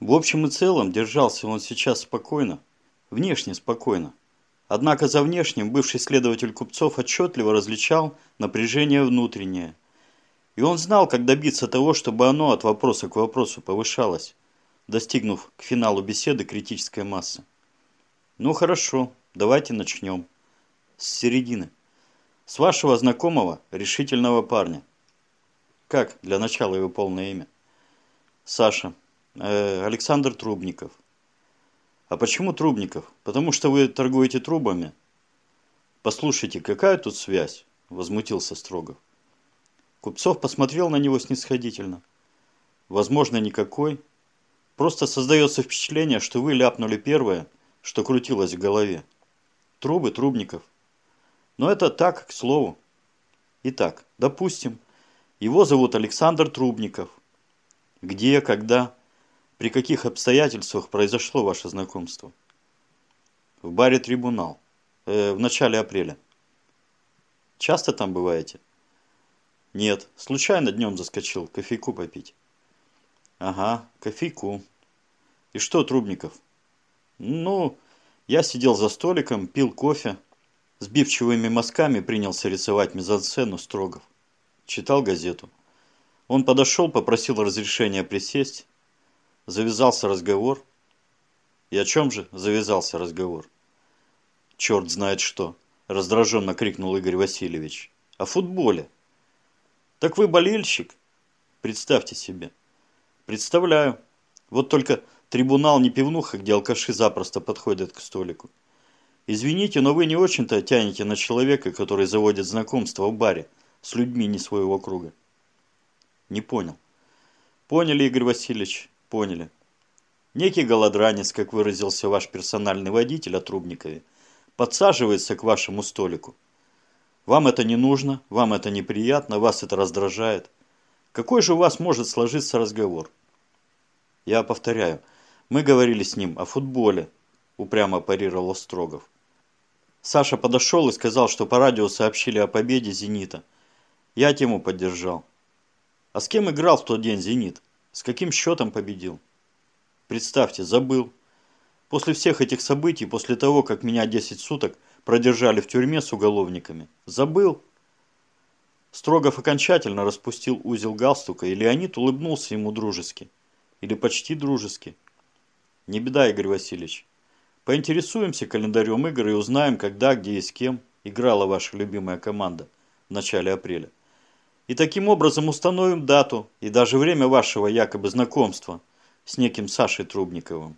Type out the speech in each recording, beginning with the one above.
В общем и целом держался он сейчас спокойно, внешне спокойно. Однако за внешним бывший следователь Купцов отчетливо различал напряжение внутреннее. И он знал, как добиться того, чтобы оно от вопроса к вопросу повышалось, достигнув к финалу беседы критической массы. Ну хорошо, давайте начнем. С середины. С вашего знакомого, решительного парня. Как для начала его полное имя? Саша. Э, Александр Трубников. А почему Трубников? Потому что вы торгуете трубами? Послушайте, какая тут связь? Возмутился Строгов. Купцов посмотрел на него снисходительно. Возможно, никакой. Просто создается впечатление, что вы ляпнули первое, что крутилось в голове. Трубы Трубников. Но это так, к слову. Итак, допустим, его зовут Александр Трубников. Где, когда, при каких обстоятельствах произошло ваше знакомство? В баре «Трибунал». Э, в начале апреля. Часто там бываете? Нет, случайно днем заскочил, кофейку попить. Ага, кофейку. И что, Трубников? Ну, я сидел за столиком, пил кофе. Сбивчивыми мазками принялся рисовать мизансцену Строгов. Читал газету. Он подошел, попросил разрешения присесть. Завязался разговор. И о чем же завязался разговор? Черт знает что, раздраженно крикнул Игорь Васильевич. О футболе. Так вы болельщик? Представьте себе. Представляю. Вот только трибунал не пивнуха, где алкаши запросто подходят к столику. Извините, но вы не очень-то тянете на человека, который заводит знакомство в баре с людьми не своего круга. Не понял. Поняли, Игорь Васильевич, поняли. Некий голодранец, как выразился ваш персональный водитель о Трубникове, подсаживается к вашему столику. Вам это не нужно, вам это неприятно, вас это раздражает. Какой же у вас может сложиться разговор? Я повторяю, мы говорили с ним о футболе, упрямо парировал Строгов. Саша подошел и сказал, что по радио сообщили о победе «Зенита». Я тему поддержал. А с кем играл в тот день «Зенит»? С каким счетом победил? Представьте, забыл. После всех этих событий, после того, как меня 10 суток продержали в тюрьме с уголовниками, забыл. Строгов окончательно распустил узел галстука, и Леонид улыбнулся ему дружески. Или почти дружески. Не беда, Игорь Васильевич. Поинтересуемся календарем игр и узнаем, когда, где и с кем играла ваша любимая команда в начале апреля. И таким образом установим дату и даже время вашего якобы знакомства с неким Сашей Трубниковым.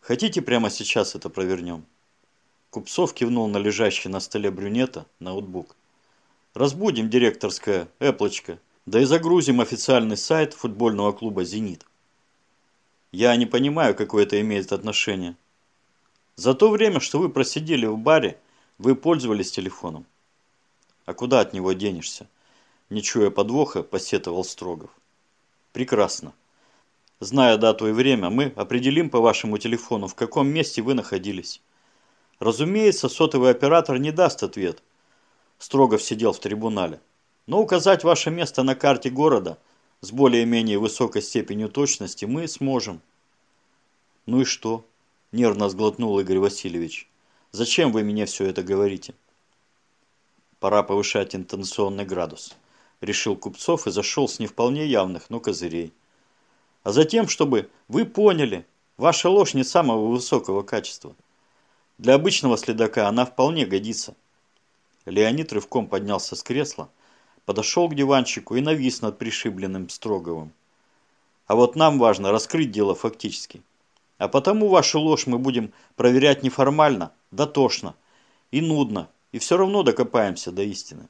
Хотите прямо сейчас это провернем? Купцов кивнул на лежащий на столе брюнета ноутбук. Разбудим директорское эплочко, да и загрузим официальный сайт футбольного клуба «Зенит». Я не понимаю, какое это имеет отношение. За то время, что вы просидели в баре, вы пользовались телефоном. А куда от него денешься? Не чуя подвоха, посетовал Строгов. Прекрасно. Зная дату и время, мы определим по вашему телефону, в каком месте вы находились. Разумеется, сотовый оператор не даст ответ. Строгов сидел в трибунале. Но указать ваше место на карте города с более-менее высокой степенью точности мы сможем. Ну и что? Нервно сглотнул Игорь Васильевич. Зачем вы мне все это говорите? Пора повышать интенционный градус решил Купцов и зашел с не вполне явных, но козырей. А затем, чтобы вы поняли, ваша ложь не самого высокого качества. Для обычного следака она вполне годится. Леонид рывком поднялся с кресла, подошел к диванчику и навис над пришибленным Строговым. А вот нам важно раскрыть дело фактически. А потому вашу ложь мы будем проверять неформально, дотошно и нудно, и все равно докопаемся до истины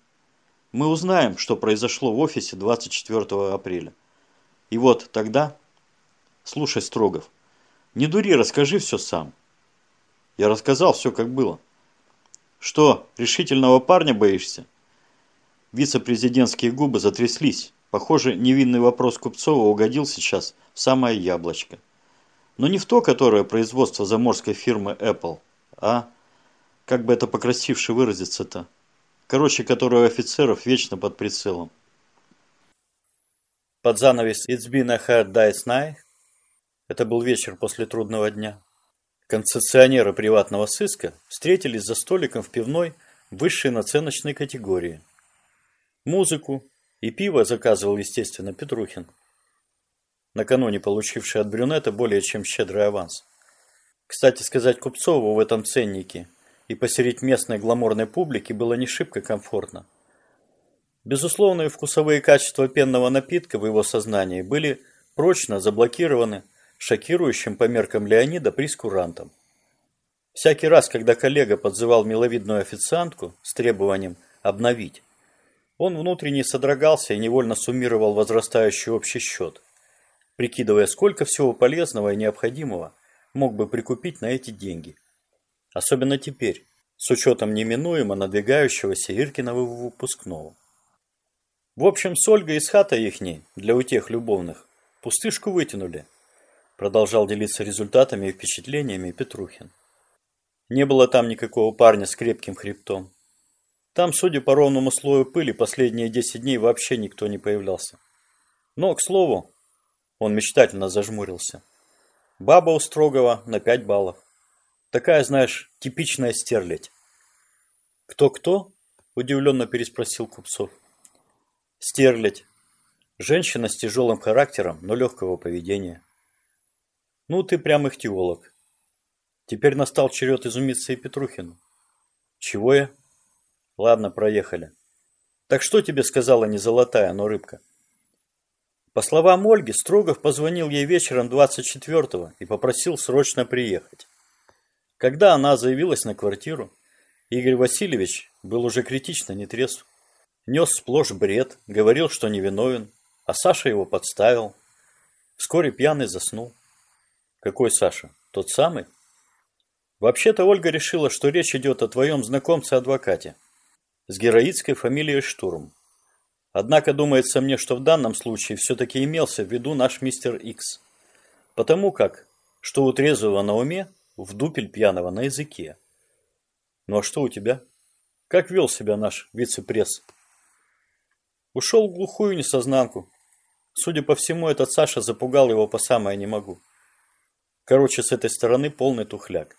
мы узнаем, что произошло в офисе 24 апреля. И вот тогда... Слушай, Строгов, не дури, расскажи все сам. Я рассказал все, как было. Что, решительного парня боишься? Вице-президентские губы затряслись. Похоже, невинный вопрос Купцова угодил сейчас в самое яблочко. Но не в то, которое производство заморской фирмы Apple, а, как бы это покрасивше выразиться-то, короче, который офицеров вечно под прицелом. Под занавес «It's been a hard day's night» Это был вечер после трудного дня. Концессионеры приватного сыска встретились за столиком в пивной высшей наценочной категории. Музыку и пиво заказывал, естественно, Петрухин, накануне получивший от брюнета более чем щедрый аванс. Кстати сказать, Купцову в этом ценнике и посередь местной гламурной публики было не шибко комфортно. Безусловные вкусовые качества пенного напитка в его сознании были прочно заблокированы шокирующим по меркам Леонида прескурантом. Всякий раз, когда коллега подзывал миловидную официантку с требованием обновить, он внутренне содрогался и невольно суммировал возрастающий общий счет, прикидывая, сколько всего полезного и необходимого мог бы прикупить на эти деньги. Особенно теперь, с учетом неминуемо надвигающегося Иркиного выпускного. В общем, с Ольгой из хата ихней, для утех любовных, пустышку вытянули. Продолжал делиться результатами и впечатлениями Петрухин. Не было там никакого парня с крепким хребтом. Там, судя по ровному слою пыли, последние десять дней вообще никто не появлялся. Но, к слову, он мечтательно зажмурился. Баба у Строгова на пять баллов. Такая, знаешь, типичная стерлядь. «Кто-кто?» – удивленно переспросил Купцов. Стерлядь. Женщина с тяжелым характером, но легкого поведения. Ну, ты прям их теолог. Теперь настал черед изумиться и Петрухину. Чего я? Ладно, проехали. Так что тебе сказала не золотая, но рыбка? По словам Ольги, Строгов позвонил ей вечером 24-го и попросил срочно приехать. Когда она заявилась на квартиру, Игорь Васильевич был уже критично нетрезв. Нес сплошь бред, говорил, что невиновен, а Саша его подставил. Вскоре пьяный заснул. Какой Саша? Тот самый? Вообще-то Ольга решила, что речь идет о твоем знакомце-адвокате с героической фамилией Штурм. Однако думается мне, что в данном случае все-таки имелся в виду наш мистер Икс. Потому как, что у трезвого на уме, в дупель пьяного на языке. Ну а что у тебя? Как вел себя наш вице-пресс? Ушел в глухую несознанку. Судя по всему, этот Саша запугал его по самое не могу. Короче, с этой стороны полный тухляк.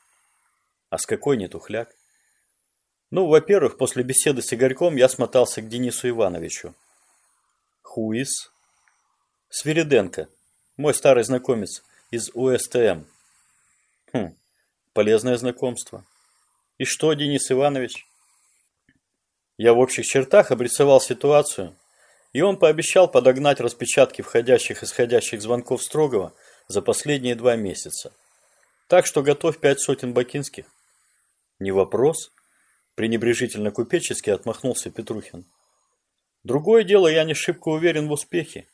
А с какой не тухляк? Ну, во-первых, после беседы с Игорьком я смотался к Денису Ивановичу. Хуис? Свириденко, мой старый знакомец из УСТМ. Хм, полезное знакомство. И что, Денис Иванович? Я в общих чертах обрисовал ситуацию, и он пообещал подогнать распечатки входящих и исходящих звонков Строгова за последние два месяца. Так что готовь пять сотен бакинских. Не вопрос. Пренебрежительно купечески отмахнулся Петрухин. Другое дело, я не шибко уверен в успехе.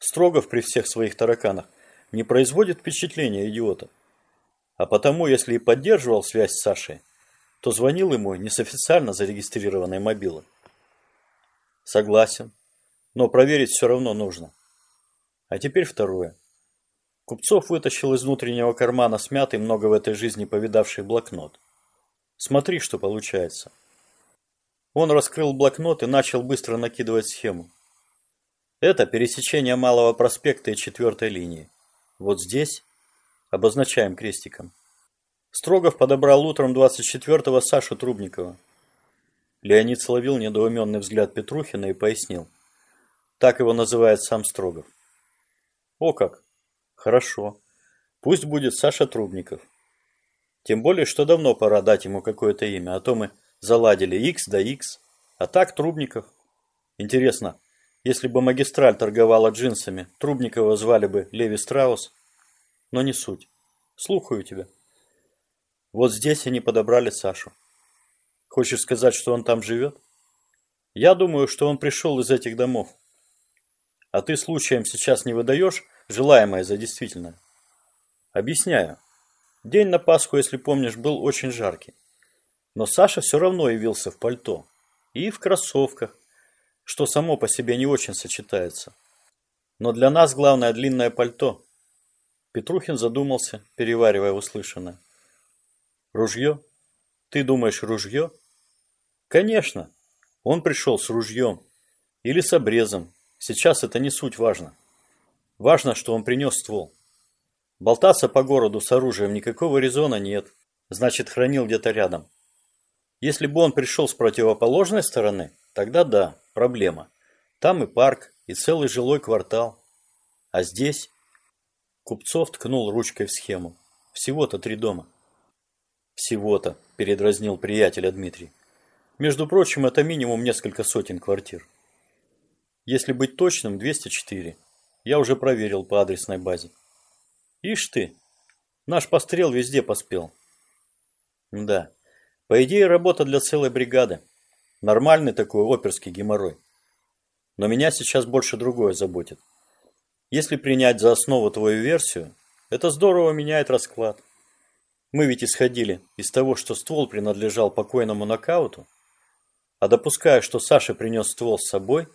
Строгов при всех своих тараканах не производит впечатления идиота. А потому, если и поддерживал связь с Сашей, то звонил ему не с официально зарегистрированной мобилы. Согласен но проверить все равно нужно. А теперь второе. Купцов вытащил из внутреннего кармана смятый, много в этой жизни повидавший блокнот. Смотри, что получается. Он раскрыл блокнот и начал быстро накидывать схему. Это пересечение Малого проспекта и четвертой линии. Вот здесь обозначаем крестиком. Строгов подобрал утром 24-го Сашу Трубникова. Леонид словил недоуменный взгляд Петрухина и пояснил – так его называет сам Строгов. О как! Хорошо. Пусть будет Саша Трубников. Тем более, что давно пора дать ему какое-то имя, а то мы заладили X да X. А так Трубников. Интересно, если бы магистраль торговала джинсами, Трубникова звали бы Леви Страус? Но не суть. Слухаю тебя. Вот здесь они подобрали Сашу. Хочешь сказать, что он там живет? Я думаю, что он пришел из этих домов. А ты случаем сейчас не выдаешь желаемое за действительное? Объясняю. День на Пасху, если помнишь, был очень жаркий. Но Саша все равно явился в пальто. И в кроссовках, что само по себе не очень сочетается. Но для нас главное длинное пальто. Петрухин задумался, переваривая услышанное. Ружье? Ты думаешь, ружье? Конечно. Он пришел с ружьем. Или с обрезом, Сейчас это не суть важно. Важно, что он принес ствол. Болтаться по городу с оружием никакого резона нет. Значит, хранил где-то рядом. Если бы он пришел с противоположной стороны, тогда да, проблема. Там и парк, и целый жилой квартал. А здесь... Купцов ткнул ручкой в схему. Всего-то три дома. Всего-то, передразнил приятеля Дмитрий. Между прочим, это минимум несколько сотен квартир. Если быть точным, 204. Я уже проверил по адресной базе. Ишь ты, наш пострел везде поспел. Да, по идее работа для целой бригады. Нормальный такой оперский геморрой. Но меня сейчас больше другое заботит. Если принять за основу твою версию, это здорово меняет расклад. Мы ведь исходили из того, что ствол принадлежал покойному нокауту, а допуская, что Саша принес ствол с собой,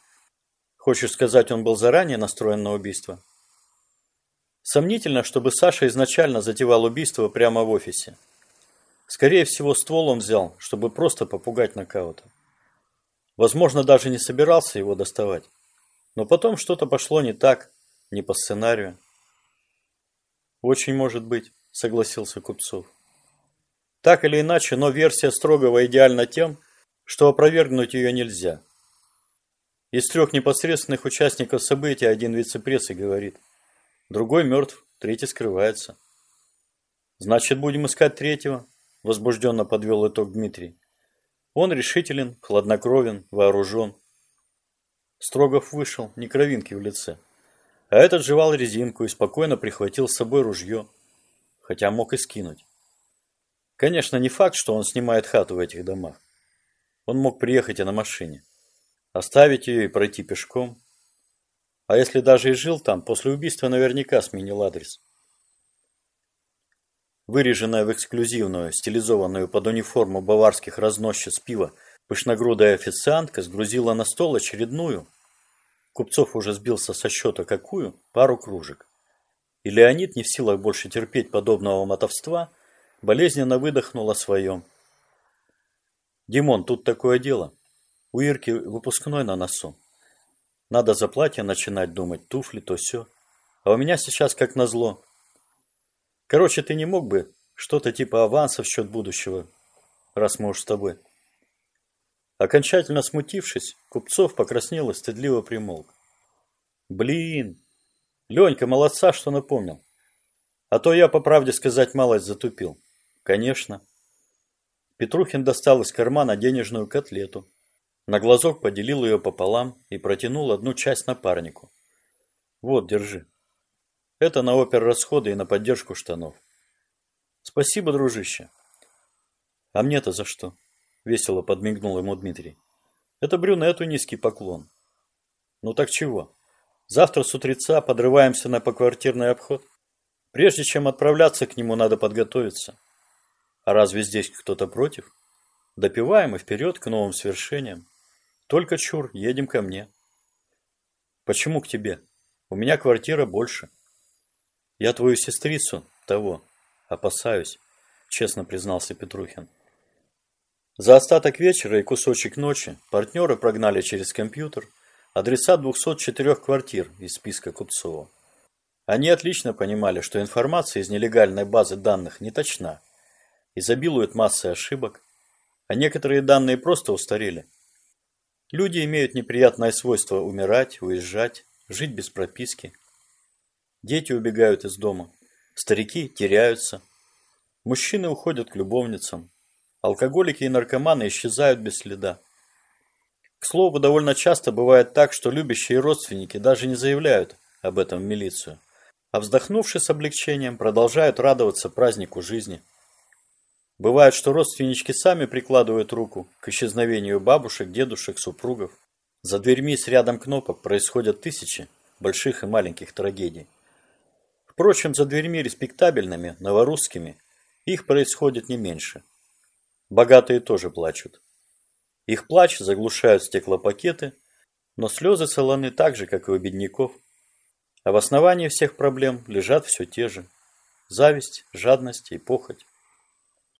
хочешь сказать, он был заранее настроен на убийство? Сомнительно, чтобы Саша изначально затевал убийство прямо в офисе. Скорее всего, ствол он взял, чтобы просто попугать нокаута. Возможно, даже не собирался его доставать. Но потом что-то пошло не так, не по сценарию. Очень может быть согласился Купцов. Так или иначе, но версия Строгова идеальна тем, что опровергнуть ее нельзя. Из трех непосредственных участников события один вице-пресс говорит. Другой мертв, третий скрывается. Значит, будем искать третьего, возбужденно подвел итог Дмитрий. Он решителен, хладнокровен, вооружен. Строгов вышел, не кровинки в лице. А этот жевал резинку и спокойно прихватил с собой ружье хотя мог и скинуть. Конечно, не факт, что он снимает хату в этих домах. Он мог приехать и на машине, оставить ее и пройти пешком. А если даже и жил там, после убийства наверняка сменил адрес. Выреженная в эксклюзивную, стилизованную под униформу баварских разносчиц пива, пышногрудая официантка сгрузила на стол очередную, Купцов уже сбился со счета какую, пару кружек. И Леонид, не в силах больше терпеть подобного мотовства, болезненно выдохнул о своем. «Димон, тут такое дело. У Ирки выпускной на носу. Надо за платье начинать думать, туфли, то все. А у меня сейчас как назло. Короче, ты не мог бы что-то типа аванса в счет будущего, раз мы уж с тобой». Окончательно смутившись, Купцов покраснел и стыдливо примолк. «Блин, Ленька, молодца, что напомнил. А то я, по правде сказать, малость затупил. Конечно. Петрухин достал из кармана денежную котлету. На глазок поделил ее пополам и протянул одну часть напарнику. Вот, держи. Это на опер расходы и на поддержку штанов. Спасибо, дружище. А мне-то за что? Весело подмигнул ему Дмитрий. Это брюнету низкий поклон. Ну так чего? Завтра с утреца подрываемся на поквартирный обход. Прежде чем отправляться к нему, надо подготовиться. А разве здесь кто-то против? Допиваем и вперед к новым свершениям. Только чур, едем ко мне. Почему к тебе? У меня квартира больше. Я твою сестрицу, того, опасаюсь, честно признался Петрухин. За остаток вечера и кусочек ночи партнеры прогнали через компьютер – адреса 204 квартир из списка Купцова. Они отлично понимали, что информация из нелегальной базы данных не точна, изобилует массой ошибок, а некоторые данные просто устарели. Люди имеют неприятное свойство умирать, уезжать, жить без прописки. Дети убегают из дома, старики теряются, мужчины уходят к любовницам, алкоголики и наркоманы исчезают без следа. К слову, довольно часто бывает так, что любящие родственники даже не заявляют об этом в милицию, а вздохнувши с облегчением, продолжают радоваться празднику жизни. Бывает, что родственнички сами прикладывают руку к исчезновению бабушек, дедушек, супругов. За дверьми с рядом кнопок происходят тысячи больших и маленьких трагедий. Впрочем, за дверьми респектабельными, новорусскими, их происходит не меньше. Богатые тоже плачут. Их плач заглушают стеклопакеты, но слезы солоны так же, как и у бедняков. А в основании всех проблем лежат все те же – зависть, жадность и похоть.